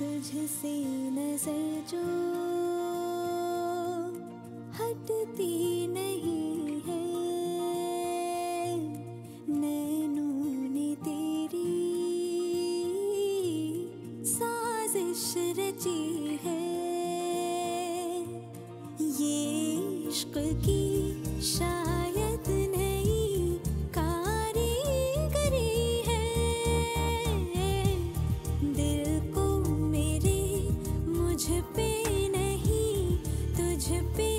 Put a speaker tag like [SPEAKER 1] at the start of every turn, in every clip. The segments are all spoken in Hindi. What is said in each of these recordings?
[SPEAKER 1] तुझसे नज़र जो हटती नहीं है। नैनों ने तेरी साजिश रची है। ये इश्क की शा to be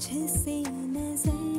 [SPEAKER 1] तुझसे नजर